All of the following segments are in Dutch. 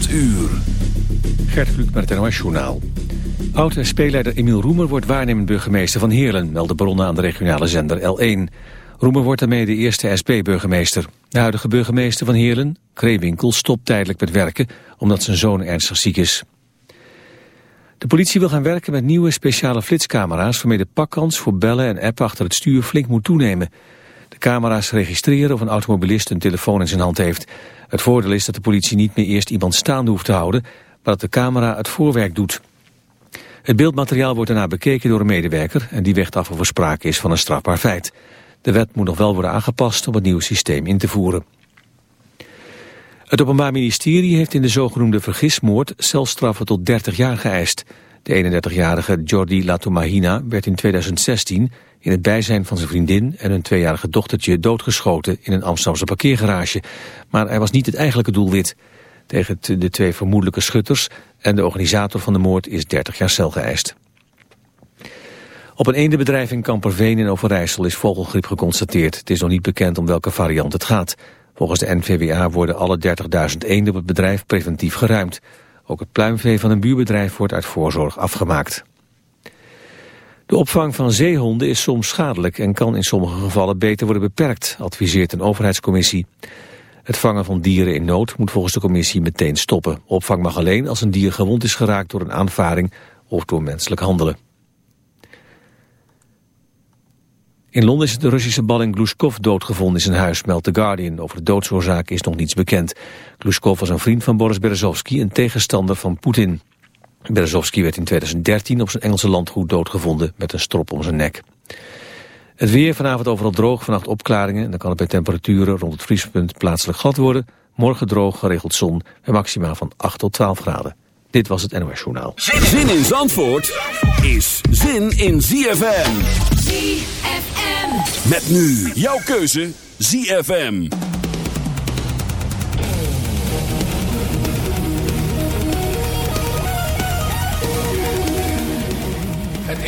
8 uur. Gert Kluk met het NOS Journaal. Oud-SP-leider Emiel Roemer wordt waarnemend burgemeester van Heerlen... melden bronnen aan de regionale zender L1. Roemer wordt daarmee de eerste SP-burgemeester. De huidige burgemeester van Heerlen, Kreewinkel, stopt tijdelijk met werken... omdat zijn zoon ernstig ziek is. De politie wil gaan werken met nieuwe speciale flitscamera's... waarmee de pakkans voor bellen en appen achter het stuur flink moet toenemen. Camera's registreren of een automobilist een telefoon in zijn hand heeft... Het voordeel is dat de politie niet meer eerst iemand staande hoeft te houden, maar dat de camera het voorwerk doet. Het beeldmateriaal wordt daarna bekeken door een medewerker en die weegt af of er sprake is van een strafbaar feit. De wet moet nog wel worden aangepast om het nieuwe systeem in te voeren. Het Openbaar Ministerie heeft in de zogenoemde vergismoord celstraffen tot 30 jaar geëist. De 31-jarige Jordi Latomahina werd in 2016 in het bijzijn van zijn vriendin en hun tweejarige dochtertje doodgeschoten in een Amsterdamse parkeergarage. Maar hij was niet het eigenlijke doelwit. Tegen de twee vermoedelijke schutters en de organisator van de moord is 30 jaar cel geëist. Op een eendenbedrijf in Kamperveen in Overijssel is vogelgriep geconstateerd. Het is nog niet bekend om welke variant het gaat. Volgens de NVWA worden alle 30.000 eenden op het bedrijf preventief geruimd. Ook het pluimvee van een buurbedrijf wordt uit voorzorg afgemaakt. De opvang van zeehonden is soms schadelijk en kan in sommige gevallen beter worden beperkt, adviseert een overheidscommissie. Het vangen van dieren in nood moet volgens de commissie meteen stoppen. Opvang mag alleen als een dier gewond is geraakt door een aanvaring of door menselijk handelen. In Londen is de Russische balling Glushkov doodgevonden in zijn huis, meldt The Guardian. Over de doodsoorzaak is nog niets bekend. Glushkov was een vriend van Boris Berezovsky, een tegenstander van Poetin. Berezovsky werd in 2013 op zijn Engelse landgoed doodgevonden met een strop om zijn nek. Het weer vanavond overal droog, vannacht opklaringen. En dan kan het bij temperaturen rond het vriespunt plaatselijk glad worden. Morgen droog, geregeld zon en maximaal van 8 tot 12 graden. Dit was het NOS Journaal. Zin in Zandvoort is zin in ZFM. ZFM. Met nu jouw keuze ZFM.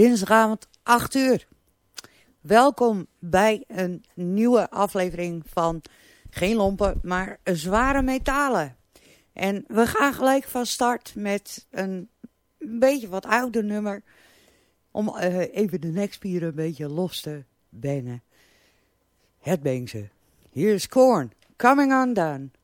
dinsdagavond 8 uur. Welkom bij een nieuwe aflevering van geen lompen, maar zware metalen. En we gaan gelijk van start met een beetje wat ouder nummer. Om uh, even de nekspieren een beetje los te benen. Het ze. Hier is Korn, Coming Undone. Yeah.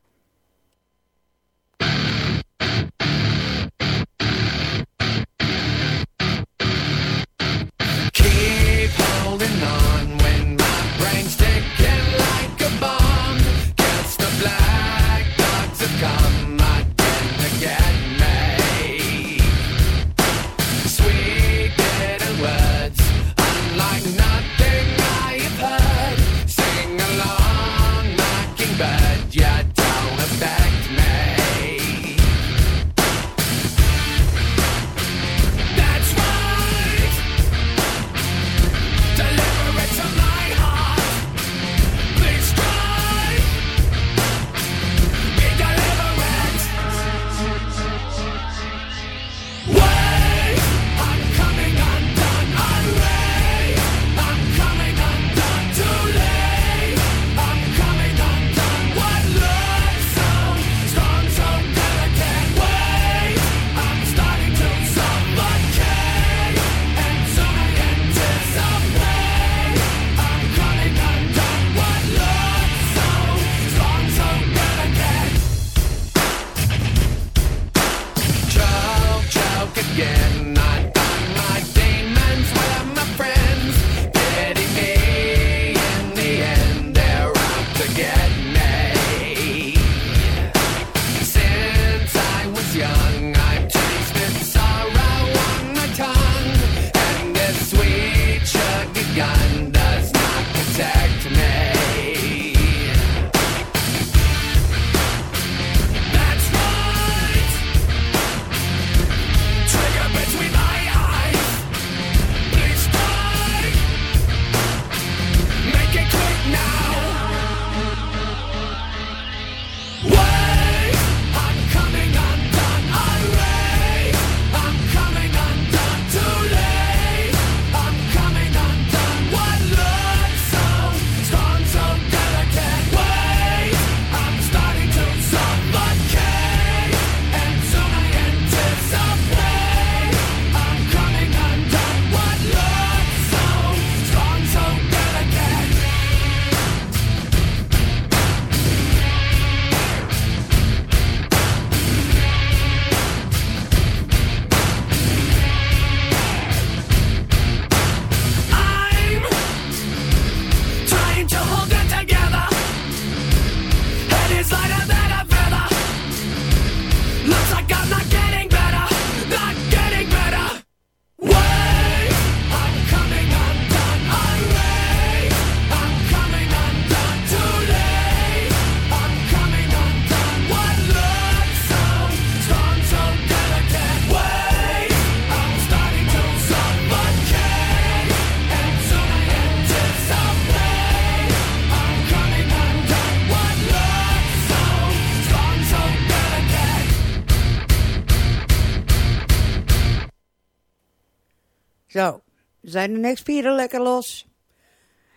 Zijn de nekspieren lekker los?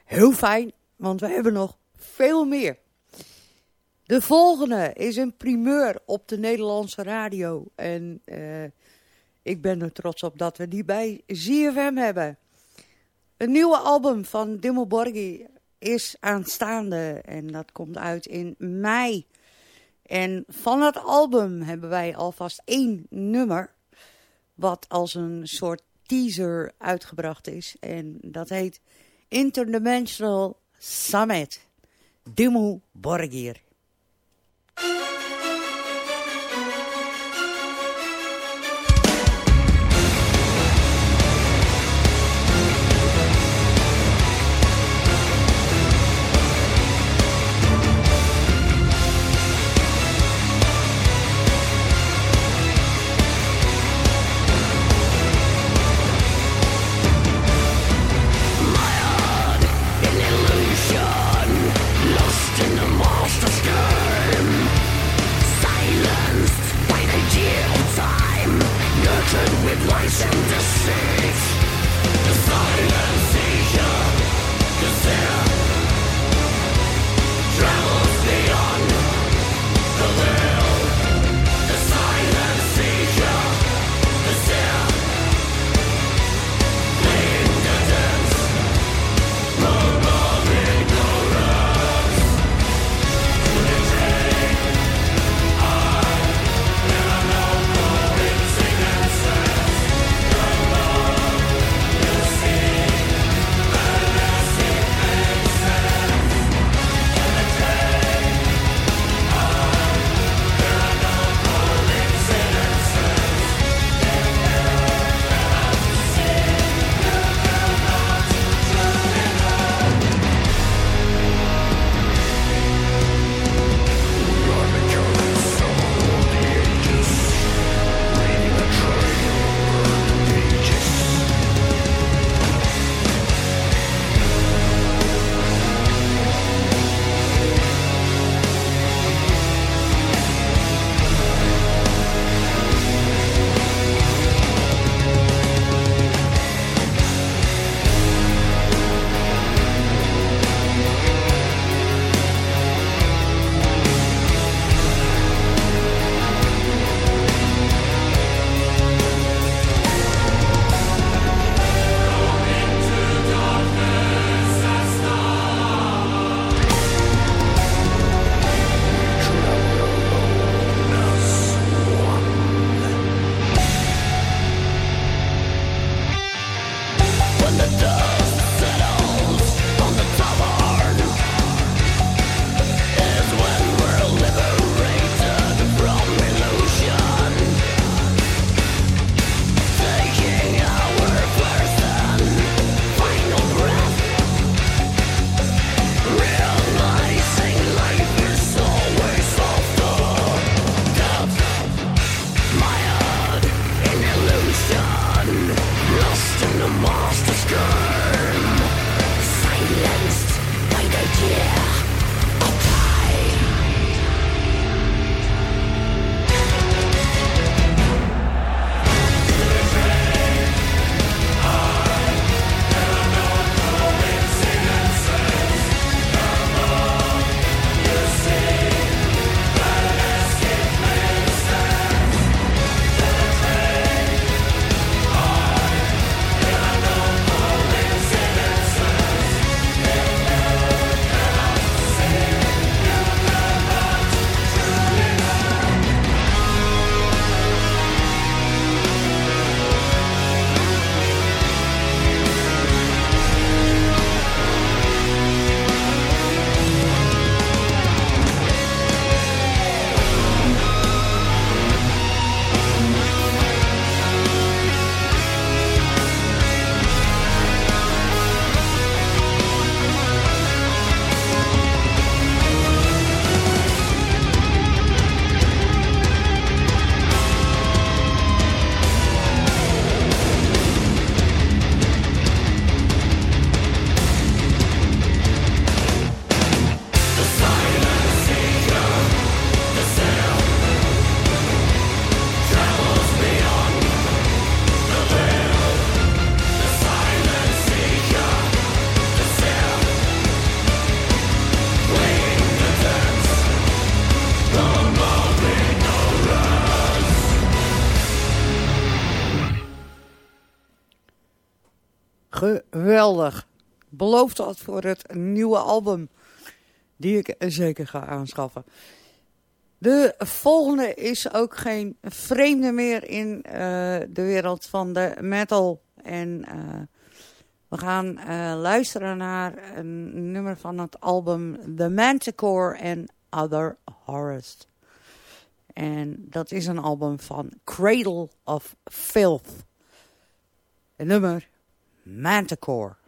Heel fijn, want we hebben nog veel meer. De volgende is een primeur op de Nederlandse radio. En uh, ik ben er trots op dat we die bij ZFM hebben. Een nieuwe album van Dimmu is aanstaande. En dat komt uit in mei. En van het album hebben wij alvast één nummer. Wat als een soort teaser uitgebracht is. En dat heet Interdimensional Summit. Dimmu Borgir. Dat voor het nieuwe album. Die ik zeker ga aanschaffen. De volgende is ook geen vreemde meer in uh, de wereld van de metal. En uh, we gaan uh, luisteren naar een nummer van het album The Manticore and Other Horrors. En dat is een album van Cradle of Filth. Het nummer Manticore.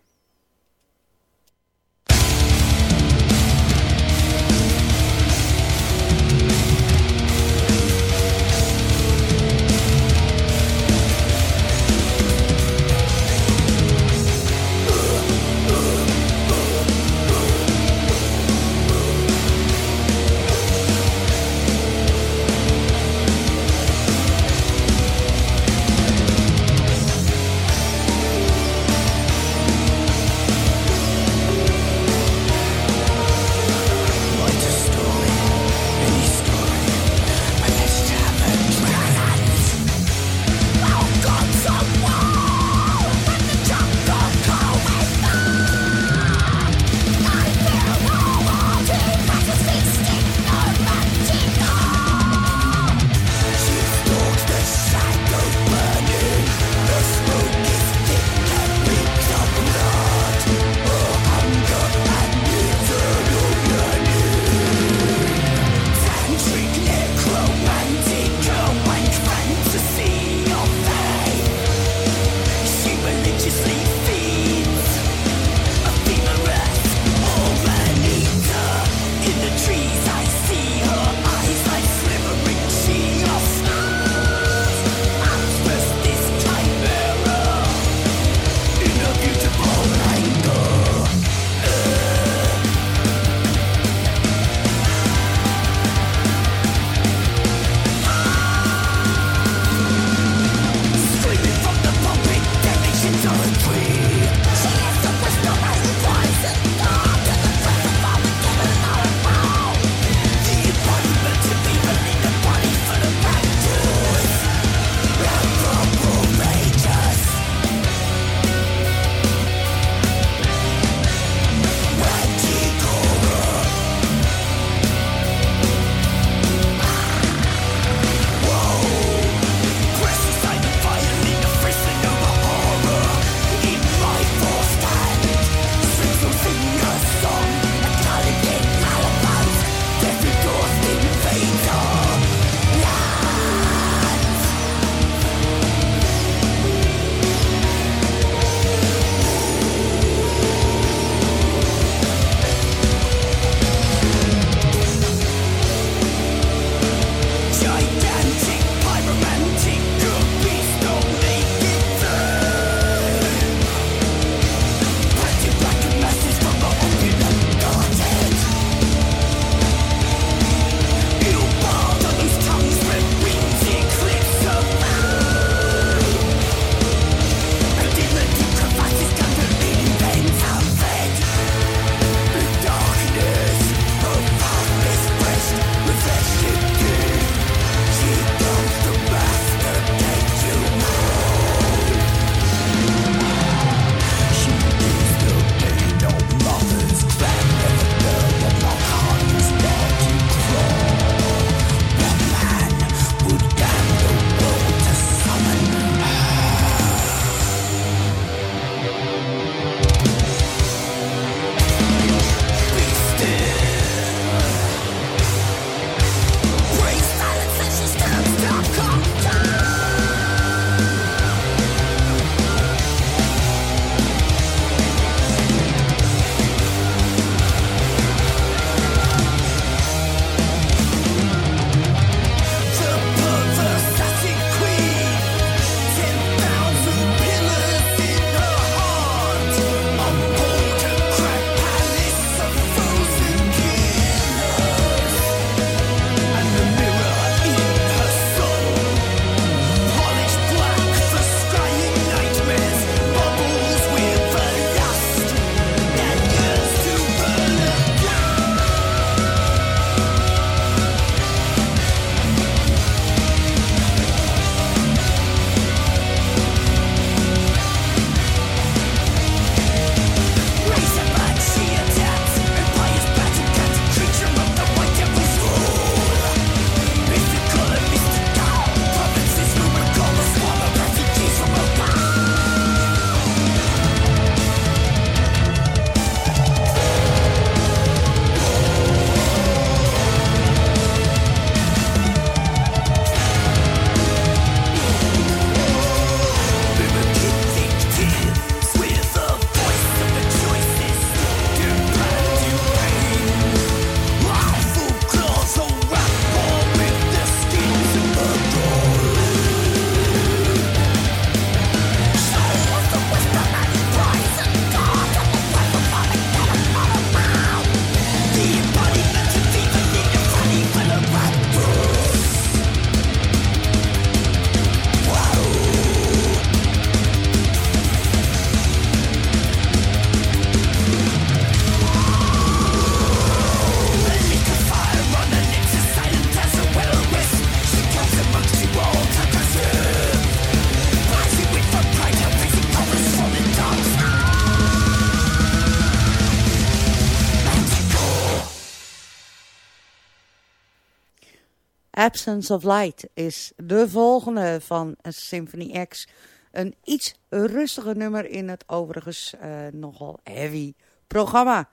Absence of Light is de volgende van Symphony X. Een iets rustiger nummer in het overigens uh, nogal heavy programma.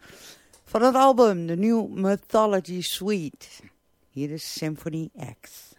Van het album The New Mythology Suite. Hier is Symphony X.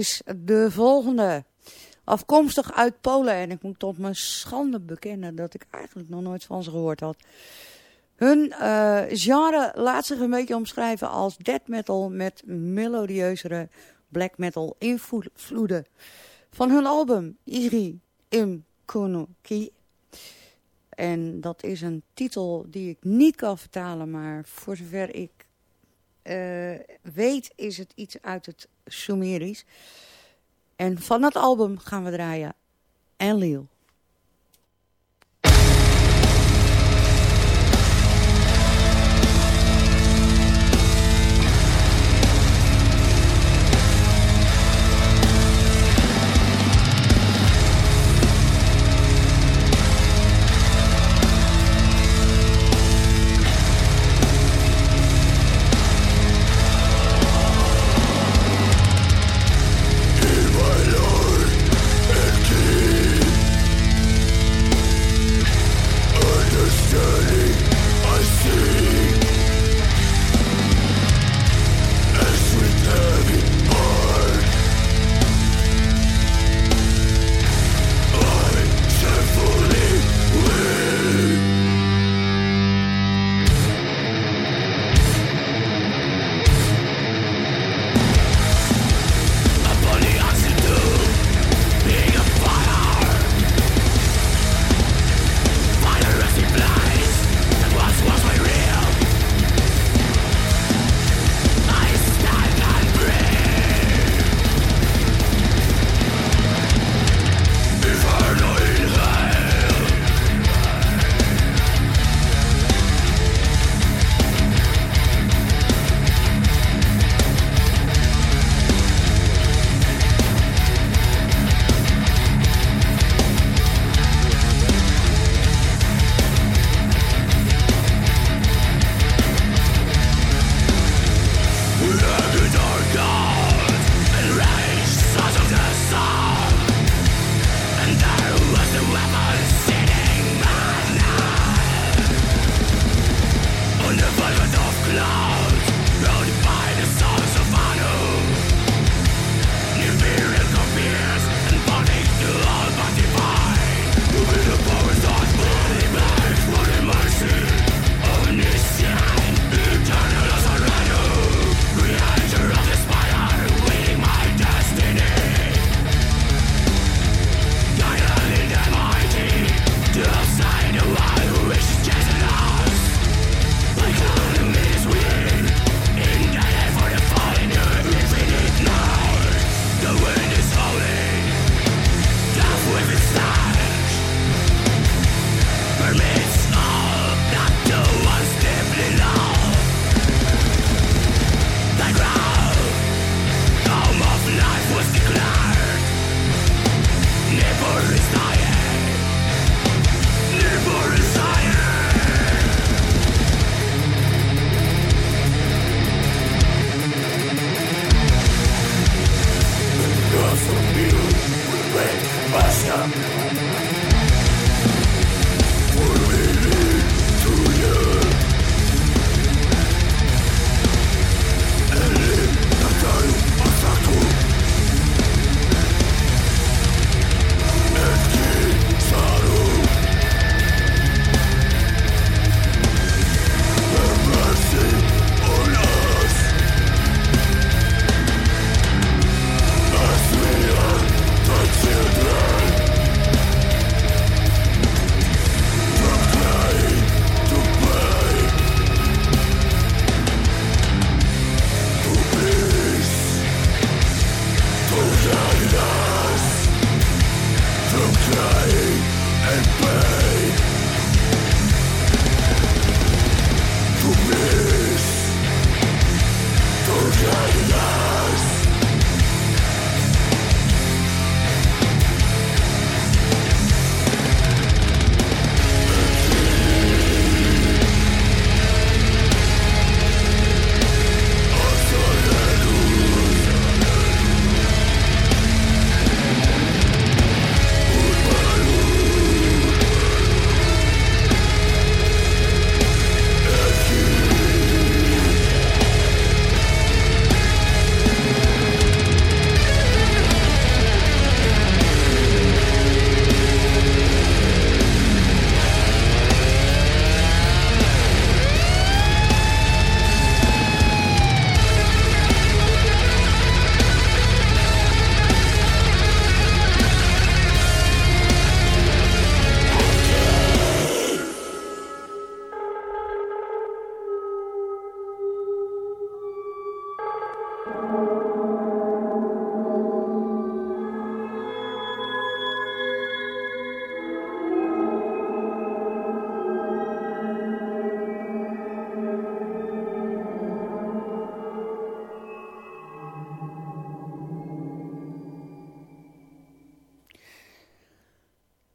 is de volgende. Afkomstig uit Polen. En ik moet tot mijn schande bekennen dat ik eigenlijk nog nooit van ze gehoord had. Hun uh, genre laat zich een beetje omschrijven als death metal met melodieuzere black metal invloeden. Van hun album Iri Im Kunuki. En dat is een titel die ik niet kan vertalen, maar voor zover ik uh, weet is het iets uit het Sumerisch. En van dat album gaan we draaien Enlil.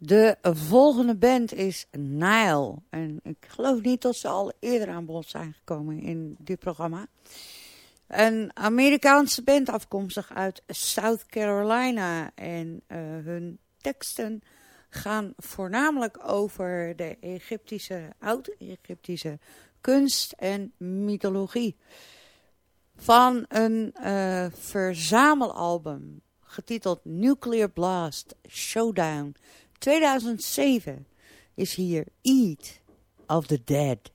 De volgende band is Nile. En ik geloof niet dat ze al eerder aan bod zijn gekomen in dit programma. Een Amerikaanse band afkomstig uit South Carolina. En uh, hun teksten gaan voornamelijk over de Egyptische, oud-Egyptische kunst en mythologie. Van een uh, verzamelalbum getiteld Nuclear Blast Showdown 2007 is hier Eat of the Dead.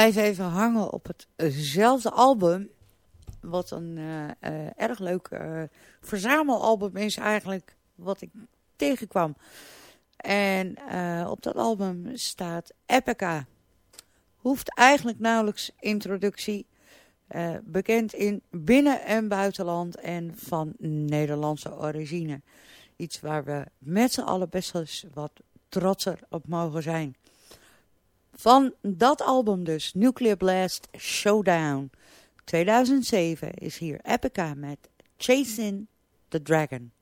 Blijven even hangen op hetzelfde album. Wat een uh, uh, erg leuk verzamelalbum is eigenlijk wat ik tegenkwam. En op dat album staat Epica. Hoeft eigenlijk nauwelijks introductie. bekend in binnen- en buitenland en van Nederlandse origine. Iets waar we met z'n allen best eens wat trotser op mogen zijn. Van dat album dus, Nuclear Blast Showdown 2007, is hier Epica met Chasing the Dragon.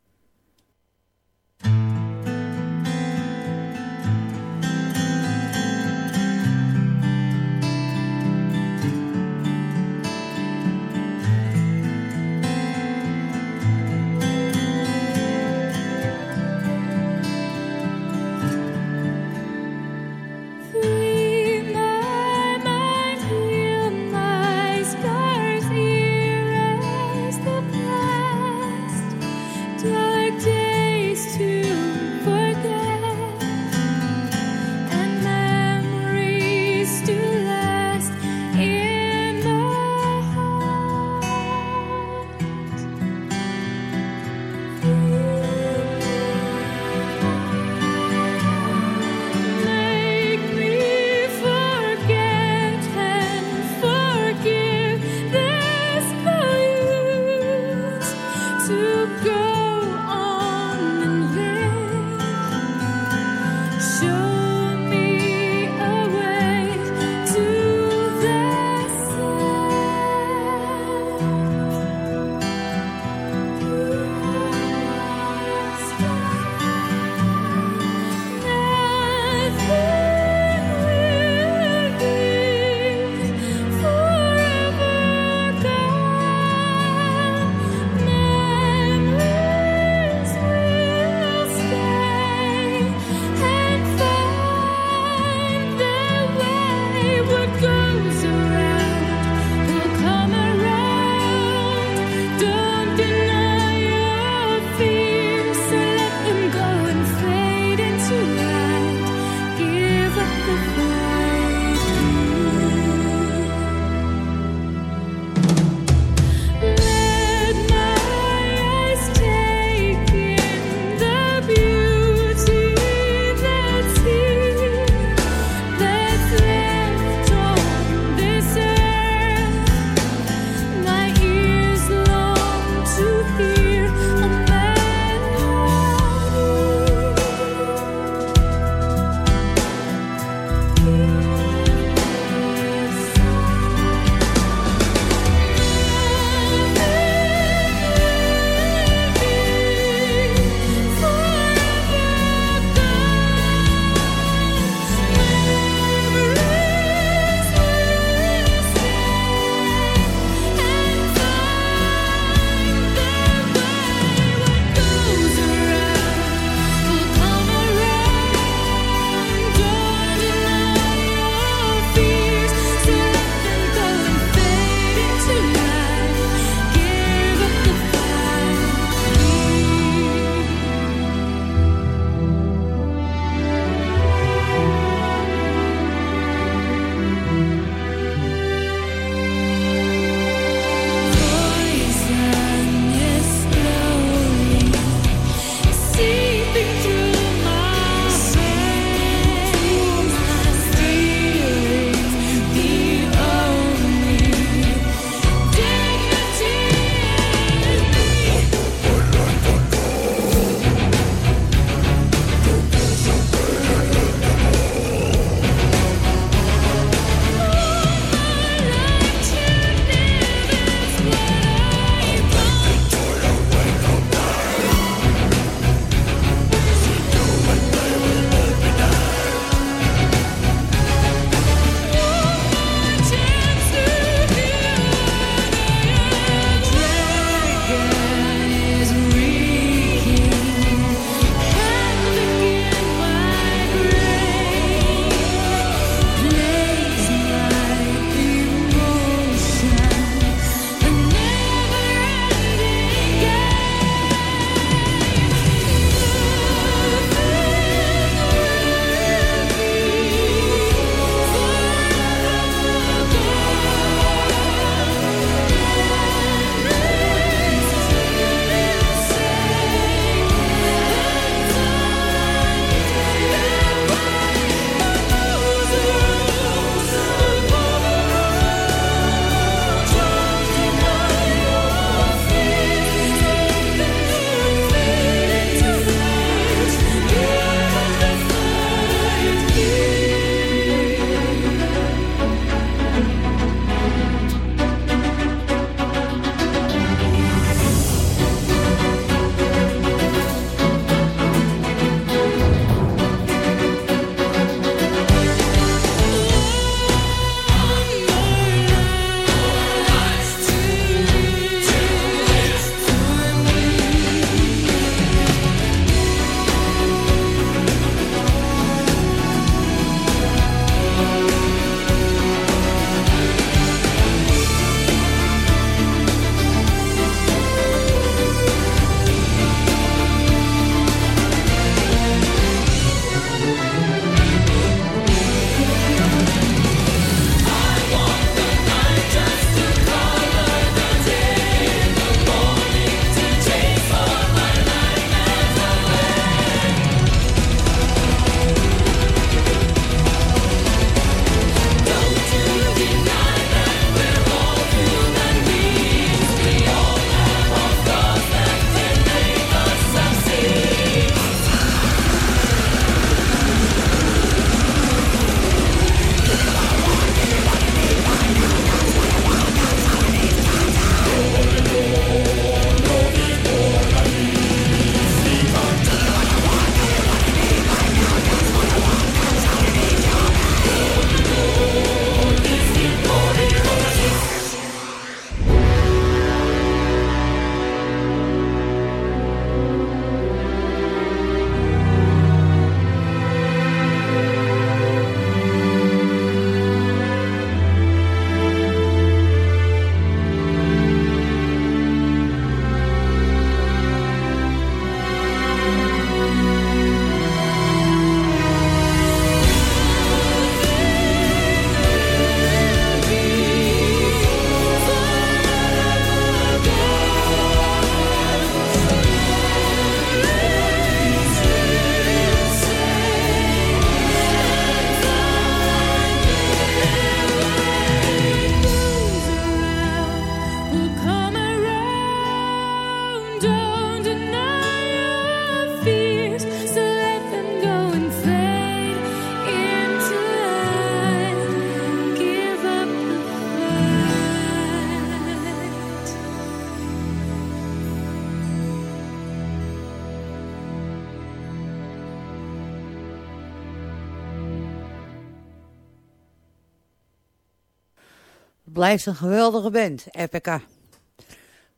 Blijft een geweldige band, Epica.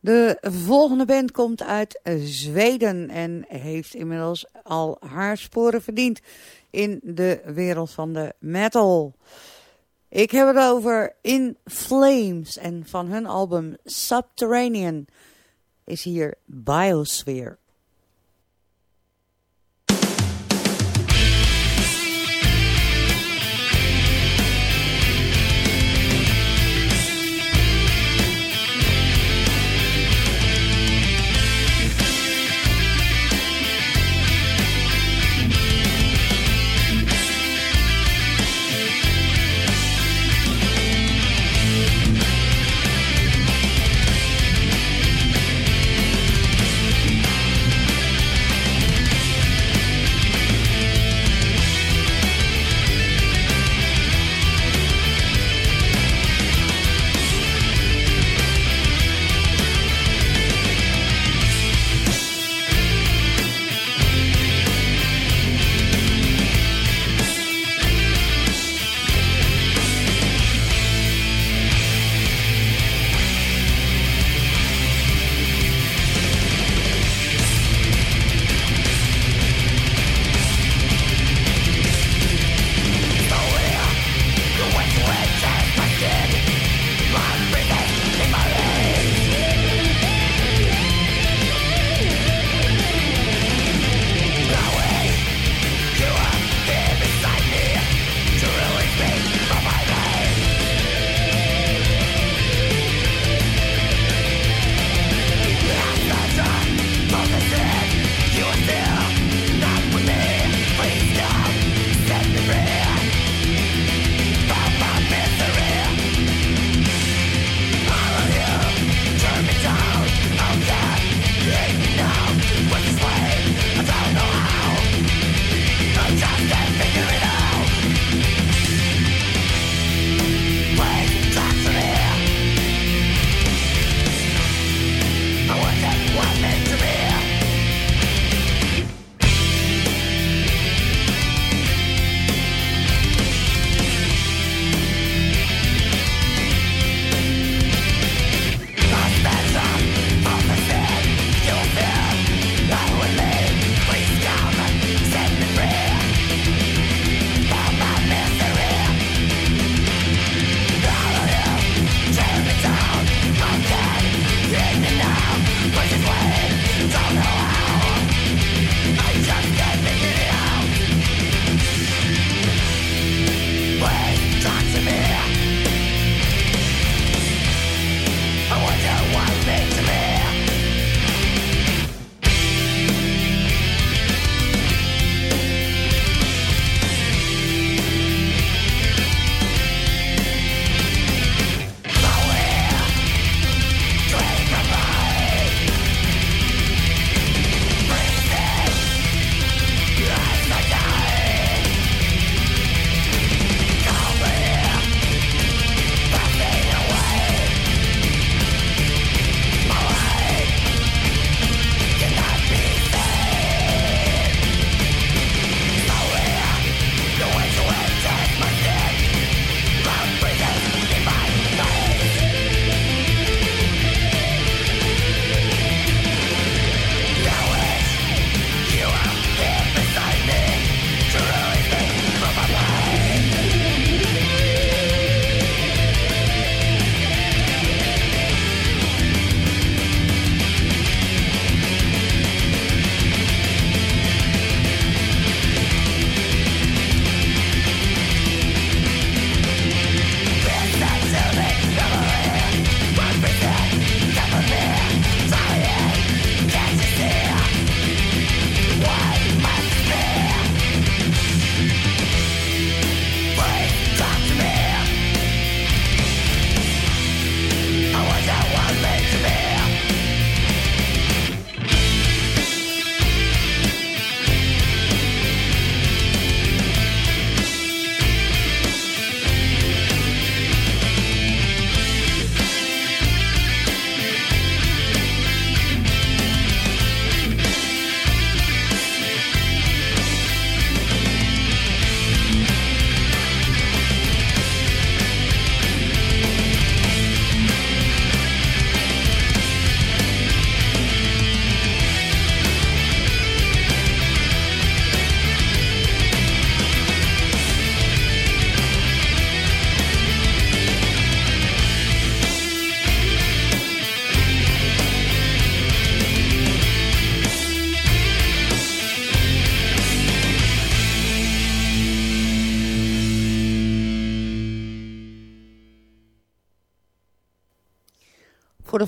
De volgende band komt uit Zweden en heeft inmiddels al haar sporen verdiend in de wereld van de metal. Ik heb het over In Flames en van hun album Subterranean is hier Biosphere.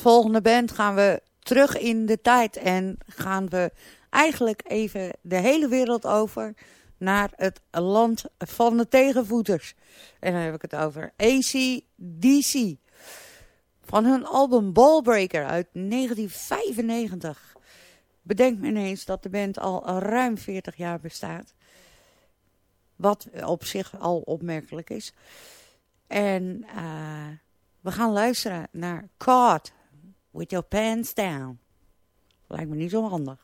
Volgende band gaan we terug in de tijd en gaan we eigenlijk even de hele wereld over naar het land van de tegenvoeters. En dan heb ik het over ACDC. Van hun album Ballbreaker uit 1995. Bedenk me ineens dat de band al ruim 40 jaar bestaat. Wat op zich al opmerkelijk is. En uh, we gaan luisteren naar Caught with Your Pants Down. Lijkt me niet zo handig.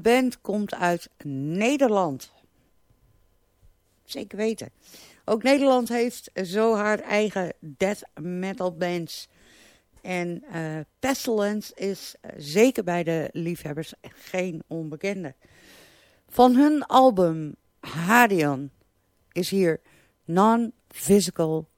Volgende band komt uit Nederland. Zeker weten. Ook Nederland heeft zo haar eigen death metal bands. En uh, Pestilence is zeker bij de liefhebbers geen onbekende. Van hun album Hadion is hier Non-Physical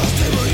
Lost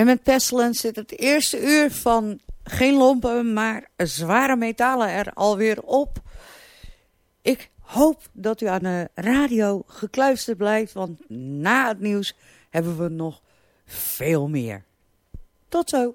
Existent. met Pestilence zit het eerste uur van geen lompen, maar zware metalen er alweer op. Ik hoop dat u aan de radio gekluisterd blijft, want na het nieuws hebben we nog veel meer. Tot zo.